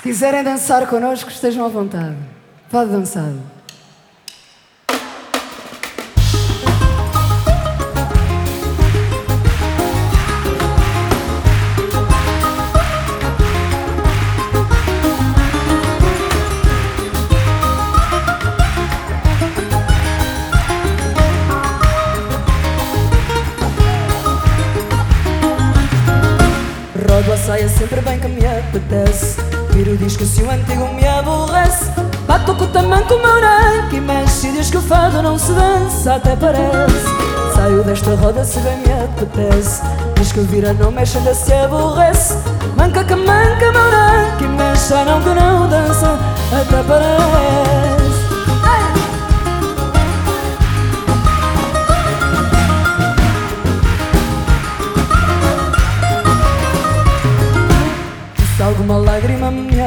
Se quiserem dançar connosco, estejam à vontade. Pode dançar. Rodo a saia sempre bem que me apetece Viro o disco se o antigo me aborrece. Bato com o tamanco, o meu rank E mexe. Diz que o fado não se dança Até parece. Saio desta roda se bem me apetece. Diz que vira não mexe ainda se aborrece. Manca que manca, meu rank E mexe. Não que não dança Até parece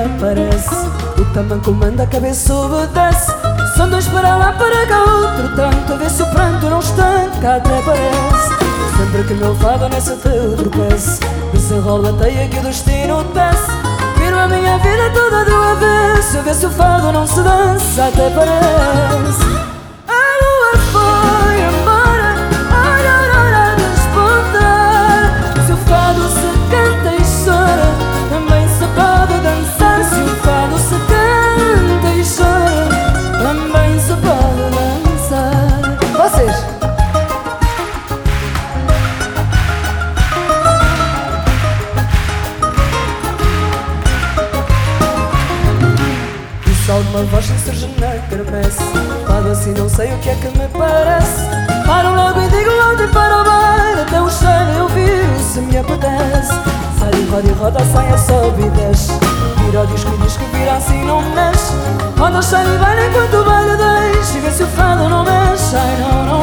aparece. O tamanco manda a cabeça obedece São dois para lá, para cá outro tanto. A ver se o pranto não estanca até parece Sempre que meu fado nessa teu tropeço Desenrola a teia que o destino tece. Viro a minha vida toda do avesso A ver se o fado não se dança até parece Se alguma voz se surge na kermesse Fado assim não sei o que é que me parece. Paro logo e digo onde para o bar Até o cheiro eu viro se me apetece. Sai e roda e roda, saia sobe e desce Vira o disco e diz que vira assim não mexe. Roda o cheiro e vai enquanto o baile deixa E vê se o fado não mexe, ai não, não